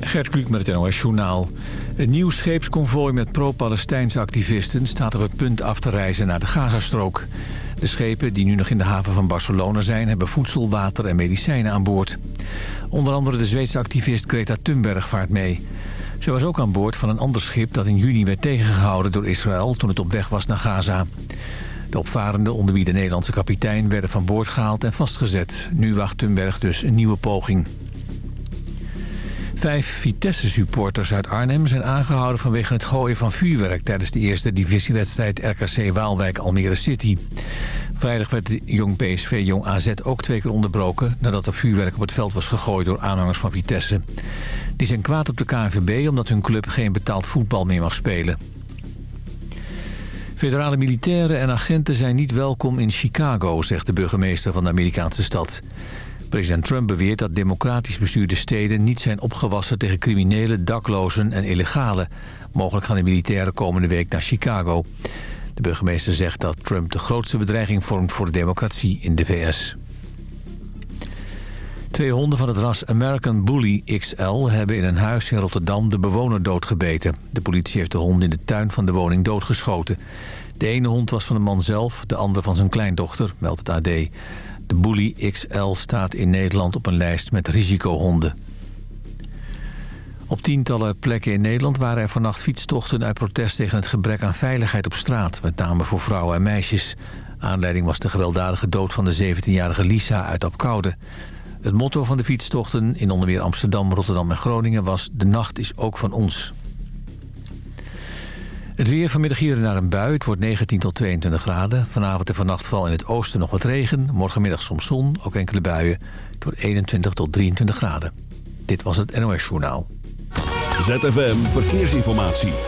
Gert Kluk met het NOS Journaal. Een nieuw scheepsconvooi met pro-Palestijnse activisten... staat op het punt af te reizen naar de Gazastrook. De schepen die nu nog in de haven van Barcelona zijn... hebben voedsel, water en medicijnen aan boord. Onder andere de Zweedse activist Greta Thunberg vaart mee. Ze was ook aan boord van een ander schip dat in juni werd tegengehouden door Israël... toen het op weg was naar Gaza. De opvarenden, onder wie de Nederlandse kapitein, werden van boord gehaald en vastgezet. Nu wacht Thunberg dus een nieuwe poging. Vijf Vitesse-supporters uit Arnhem zijn aangehouden vanwege het gooien van vuurwerk... tijdens de eerste divisiewedstrijd RKC Waalwijk Almere City. Vrijdag werd de Jong PSV Jong AZ ook twee keer onderbroken... nadat er vuurwerk op het veld was gegooid door aanhangers van Vitesse. Die zijn kwaad op de KNVB omdat hun club geen betaald voetbal meer mag spelen. Federale militairen en agenten zijn niet welkom in Chicago, zegt de burgemeester van de Amerikaanse stad. President Trump beweert dat democratisch bestuurde steden niet zijn opgewassen tegen criminelen, daklozen en illegalen. Mogelijk gaan de militairen komende week naar Chicago. De burgemeester zegt dat Trump de grootste bedreiging vormt voor de democratie in de VS. Twee honden van het ras American Bully XL hebben in een huis in Rotterdam de bewoner doodgebeten. De politie heeft de hond in de tuin van de woning doodgeschoten. De ene hond was van de man zelf, de andere van zijn kleindochter, meldt het AD. De Bully XL staat in Nederland op een lijst met risicohonden. Op tientallen plekken in Nederland waren er vannacht fietstochten... uit protest tegen het gebrek aan veiligheid op straat... met name voor vrouwen en meisjes. Aanleiding was de gewelddadige dood van de 17-jarige Lisa uit Apkoude. Het motto van de fietstochten in onder meer Amsterdam, Rotterdam en Groningen was... de nacht is ook van ons. Het weer vanmiddag hier naar een bui. Het wordt 19 tot 22 graden. Vanavond en vannacht vooral in het oosten nog wat regen. Morgenmiddag soms zon, ook enkele buien. Wordt 21 tot 23 graden. Dit was het NOS Journaal. ZFM Verkeersinformatie.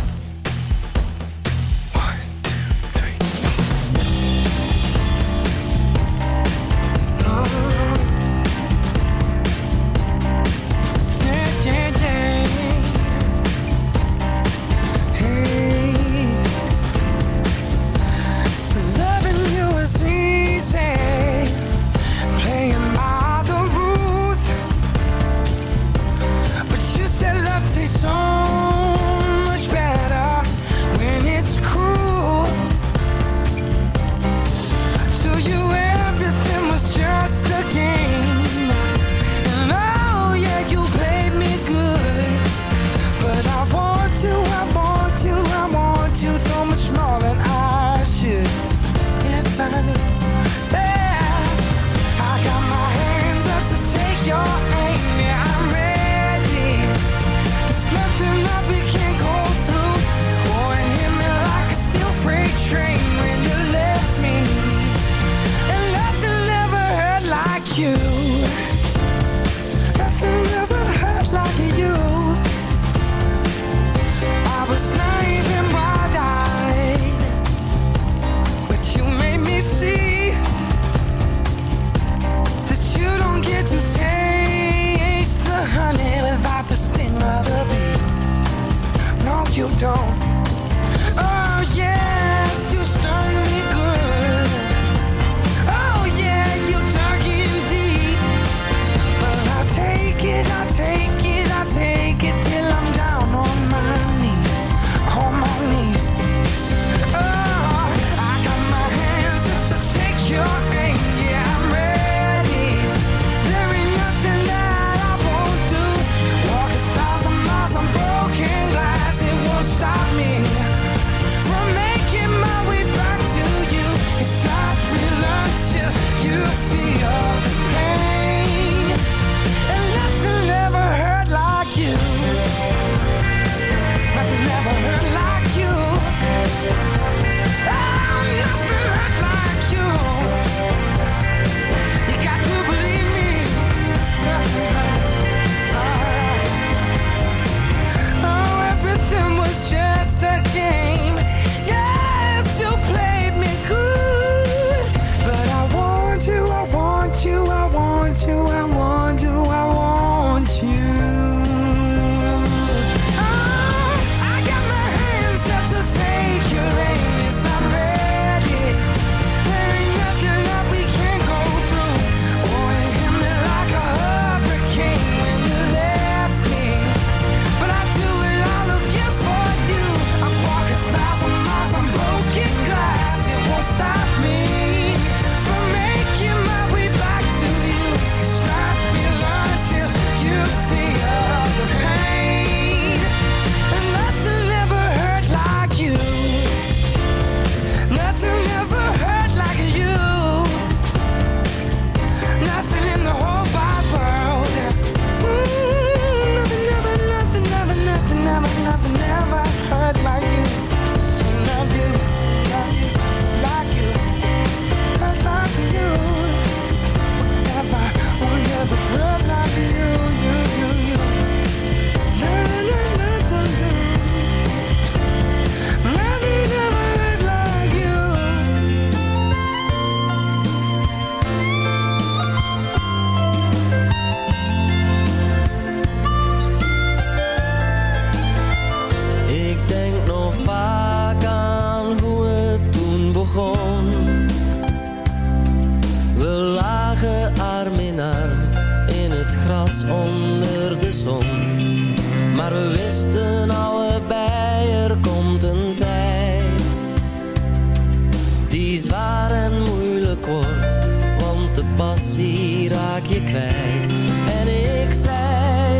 passie raak je kwijt. En ik zei.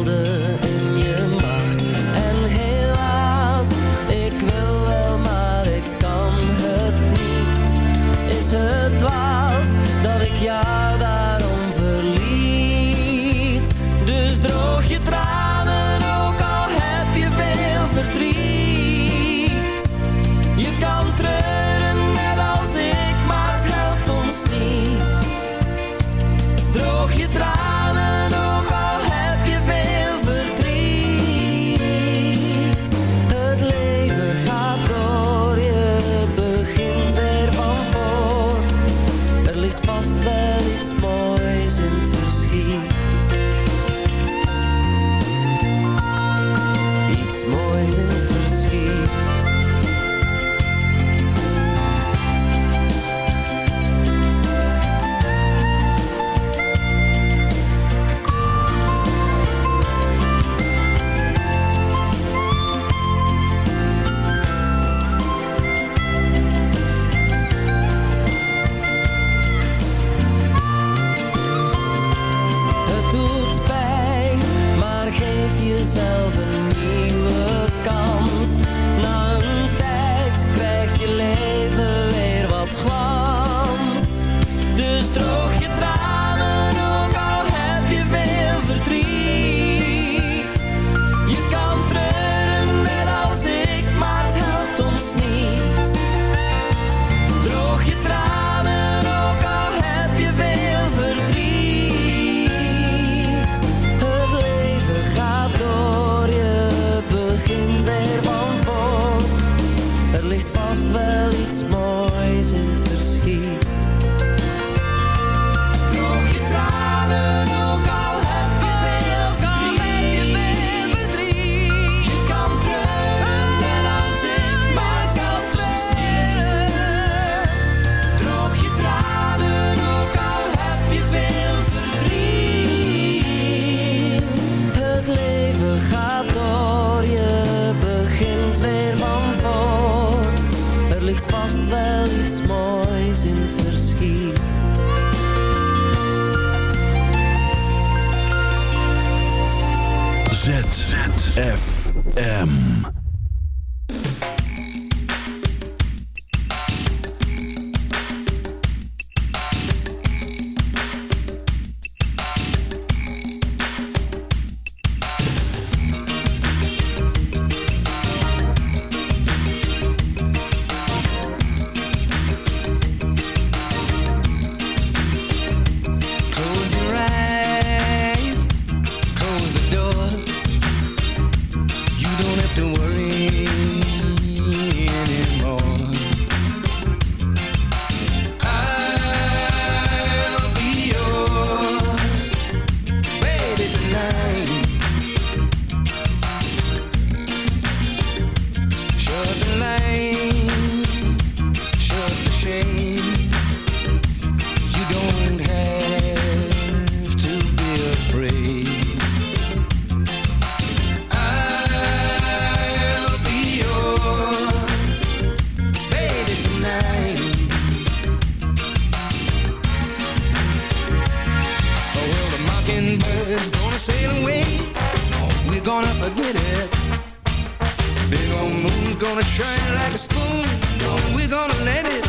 like a spoon. No, we're gonna let it.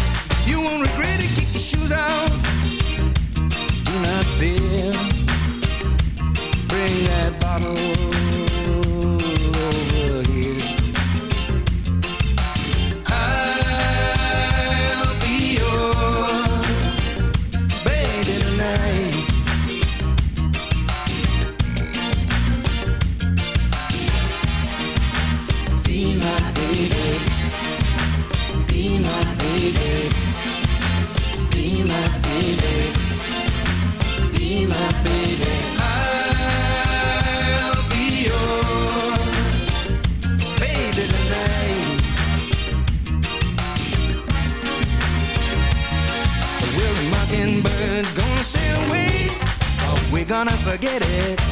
You won't regret it. Kick your shoes out. Do not fear. Bring that bottle. gonna forget it.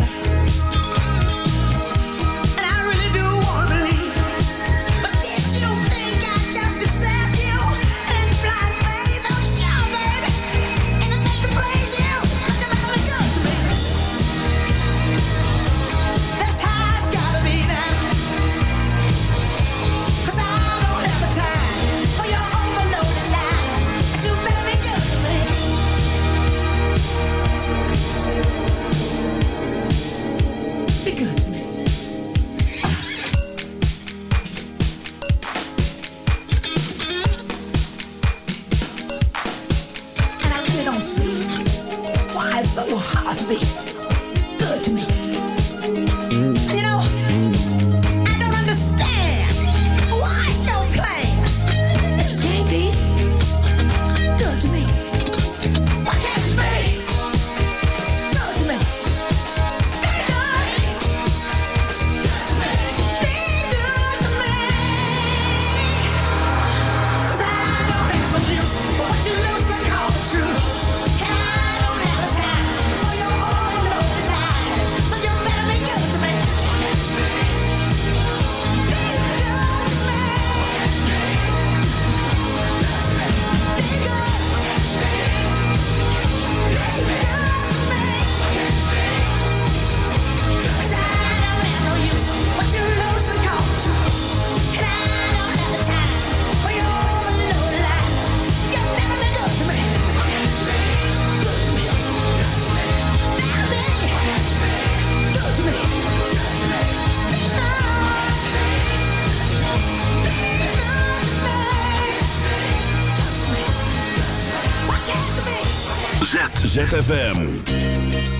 ZFM.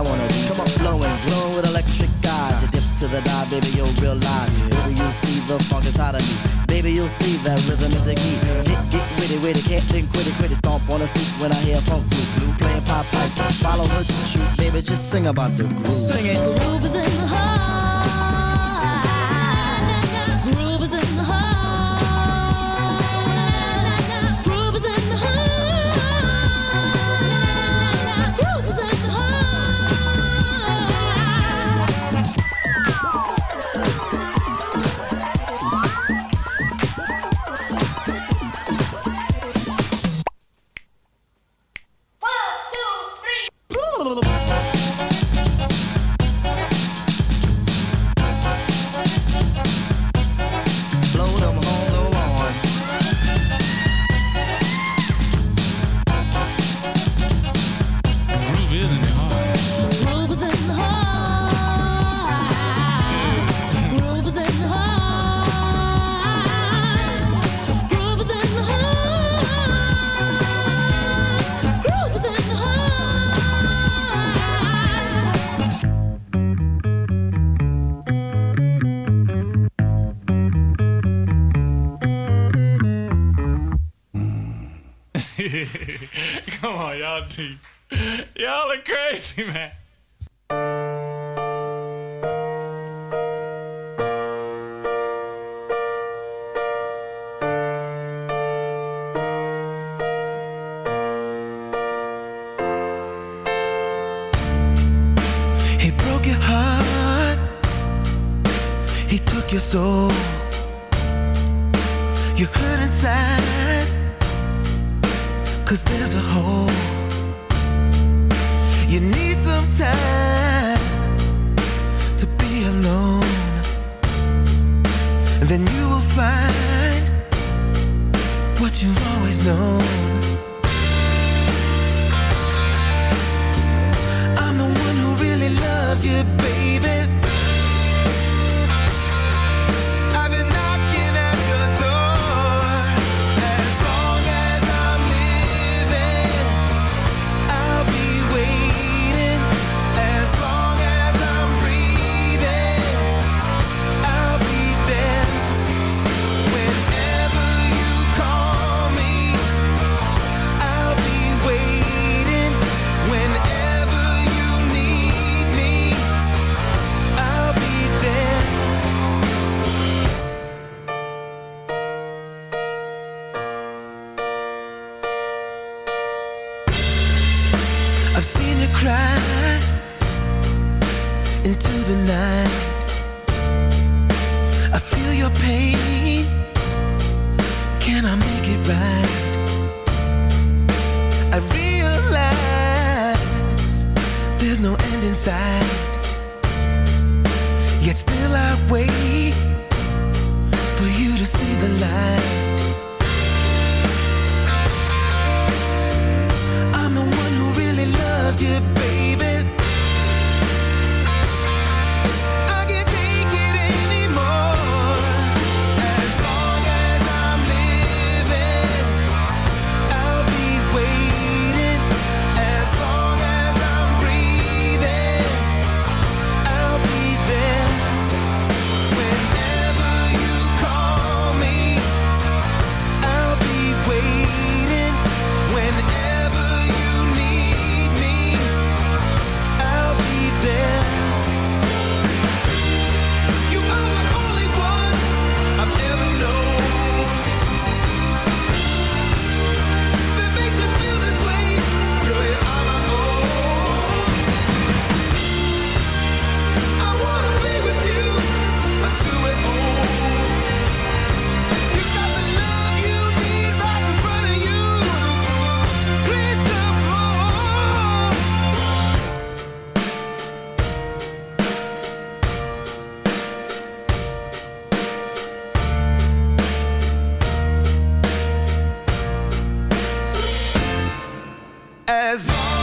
I wanna be. Come on, flowing, glowing with electric eyes. You dip to the dive, baby, you'll realize. Baby, you'll see the funk is hot of me. Baby, you'll see that rhythm is a key. Get, get witty, witty, can't think, quit it. Stomp on the stoop when I hear funk blue. Blue playing pop pipe. Follow her to shoot, baby, just sing about the groove. Sing it. The groove is in the heart. crazy. Y'all are crazy, man. As long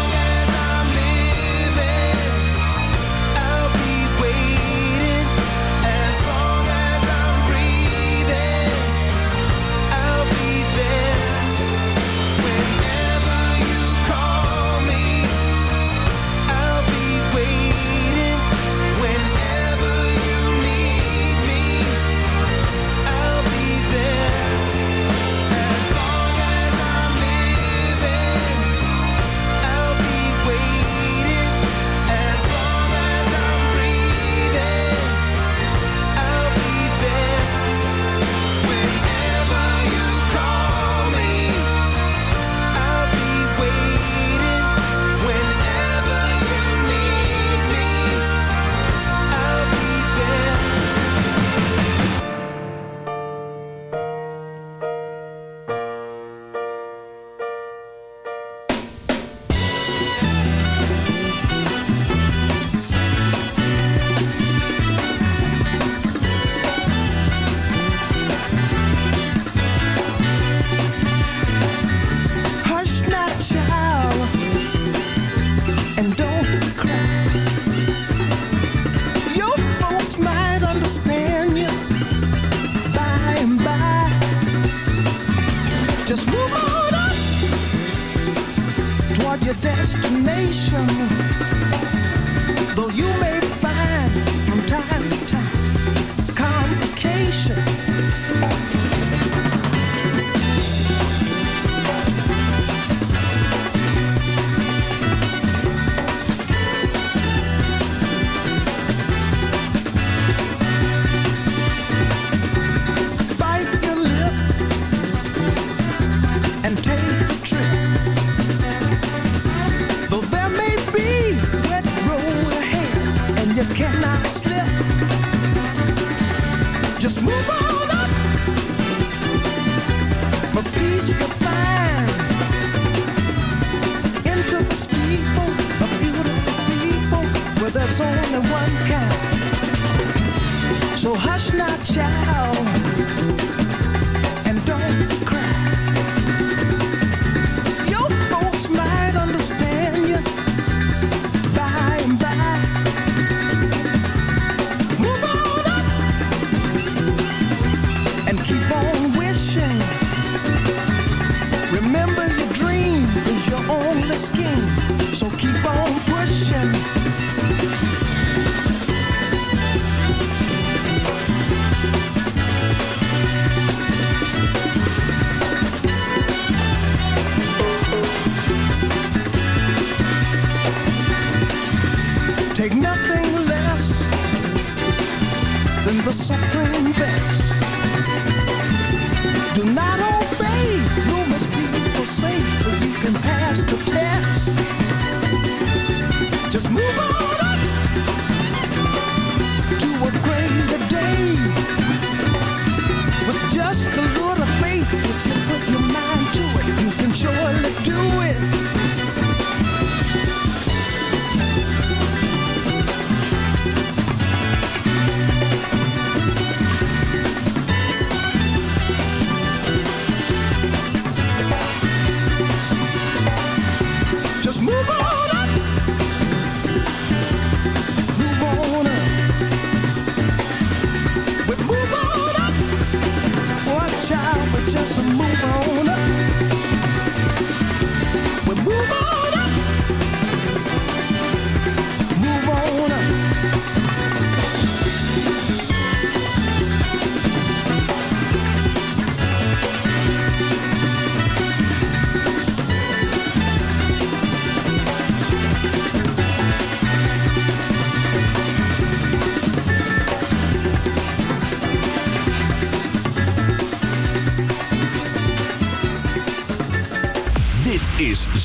Move on!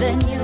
Then you.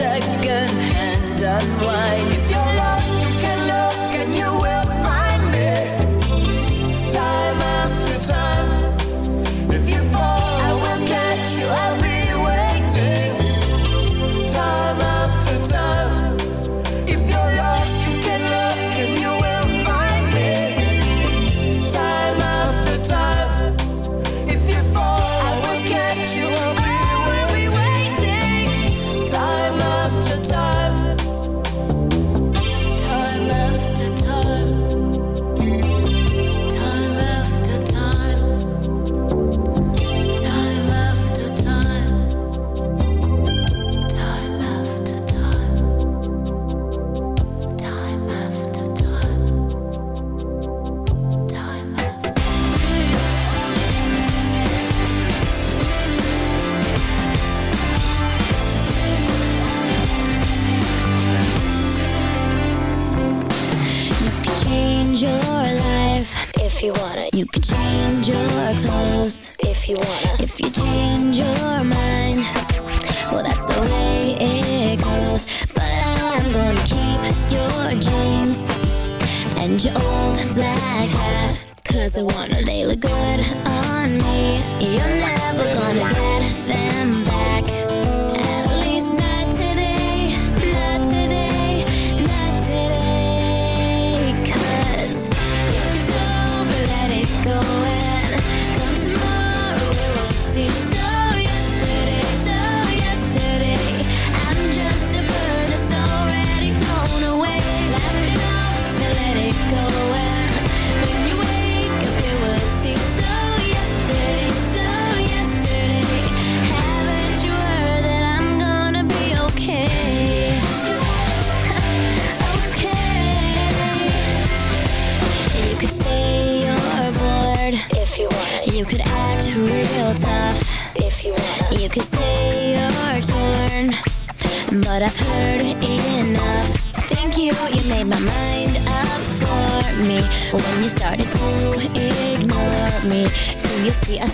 second hand unwind. When you started to ignore me. Do you see I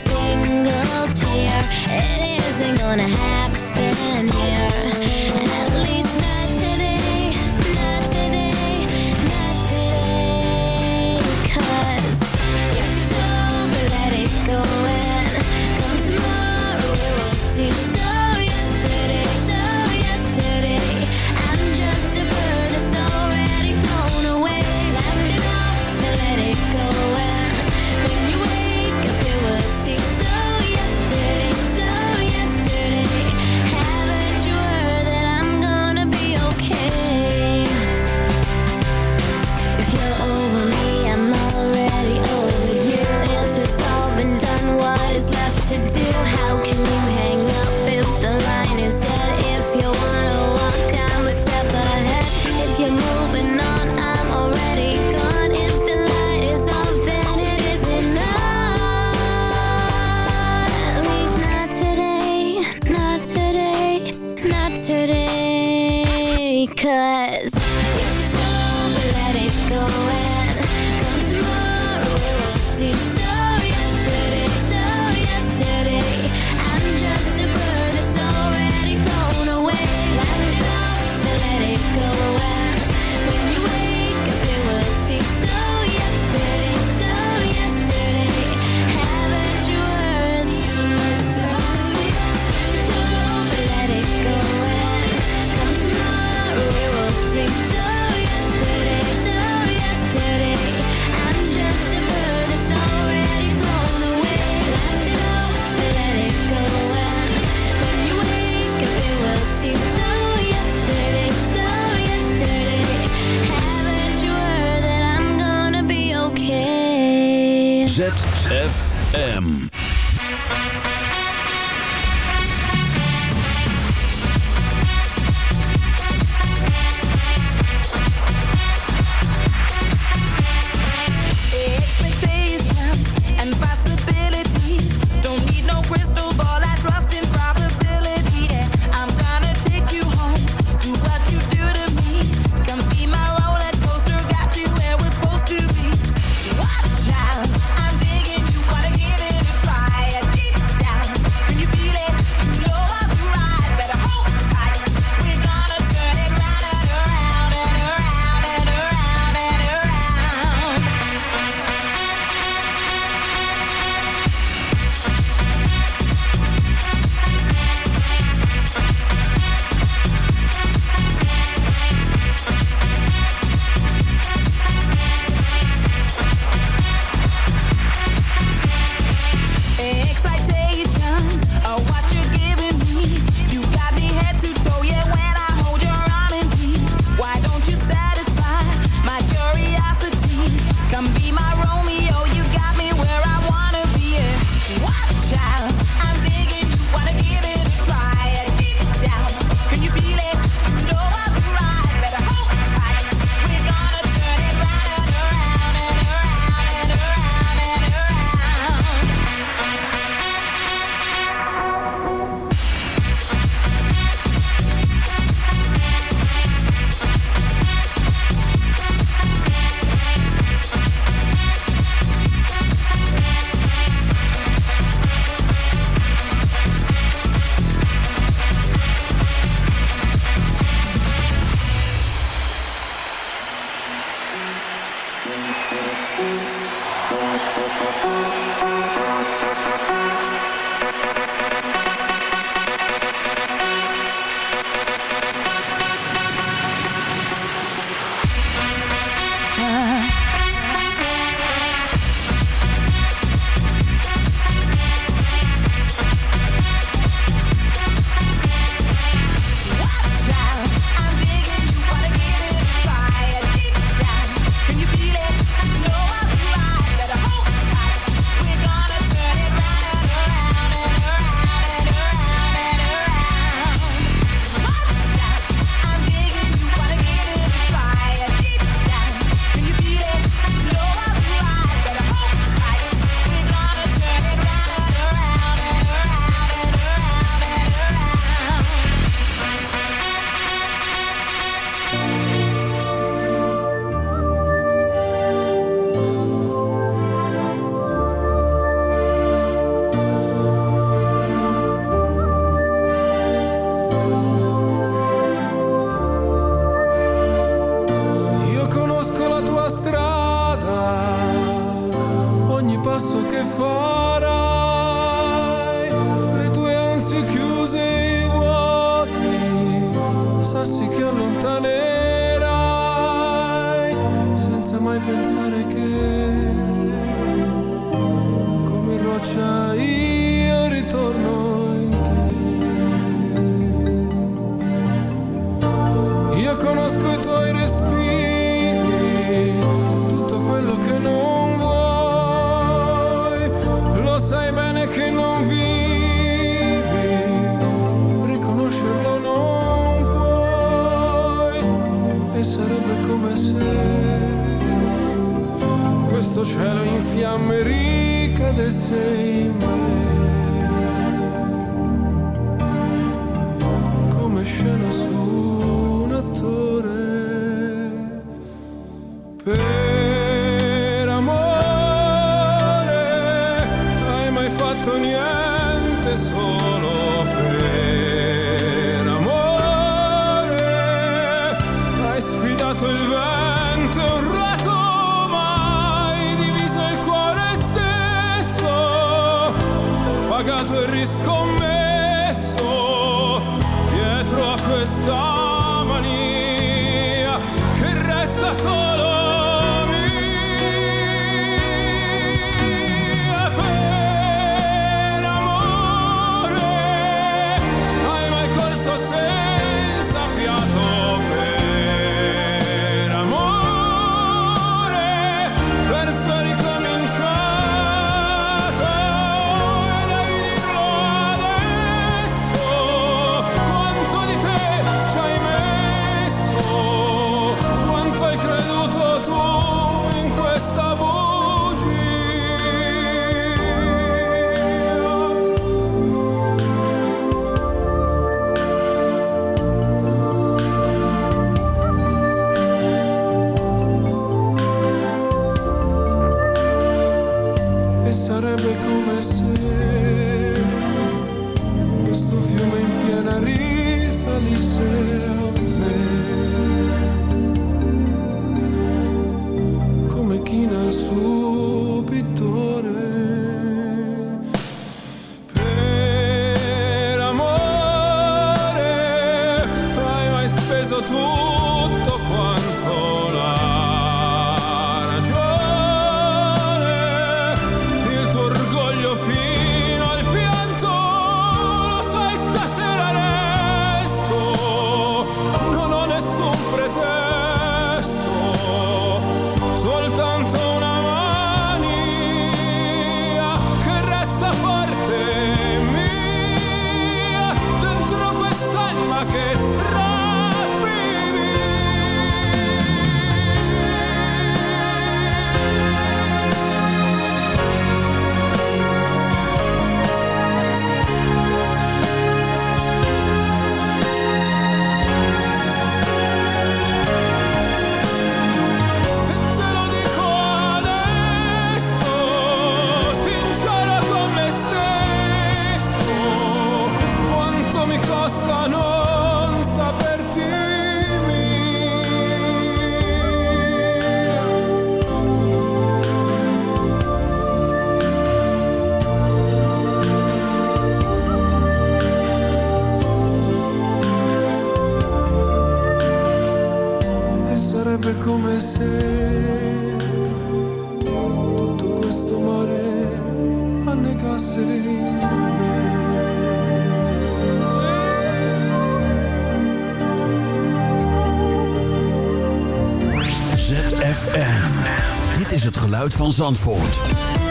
geluid van Zandvoort.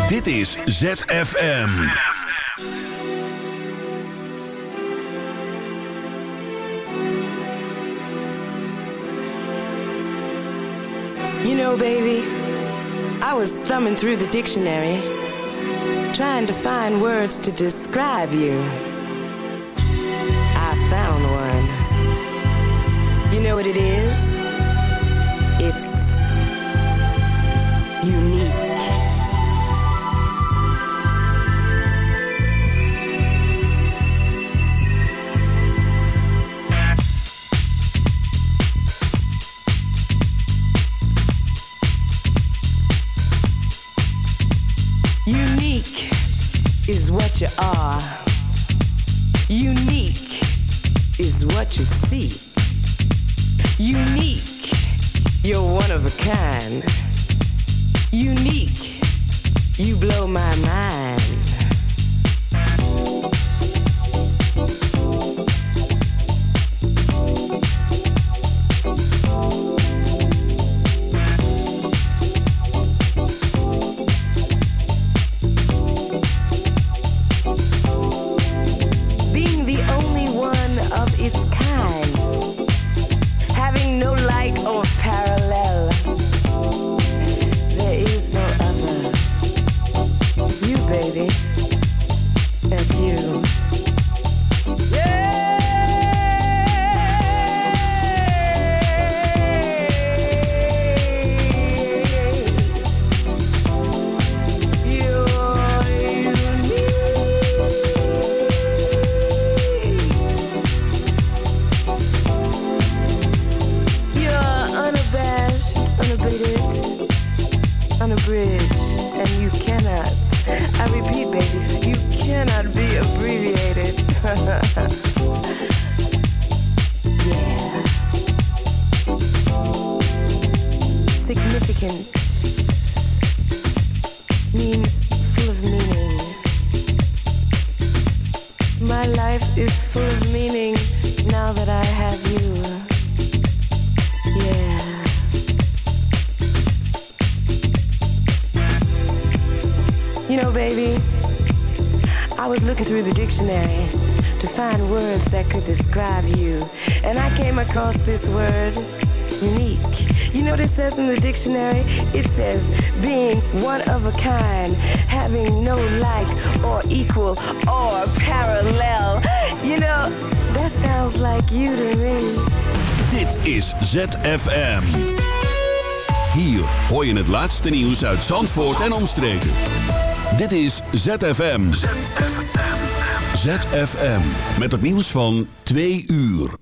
Dit is ZFM. You know, baby, I was thumbing through the dictionary, trying to find words to describe you. I found one. You know what it is? It's unique. dictionary, it says being one of a kind, having no like or equal or parallel. You know, that sounds like you to me. Dit is ZFM. Hier hoor je het laatste nieuws uit Zandvoort en omstreken. Dit is ZFM. ZFM. Met het nieuws van 2 uur.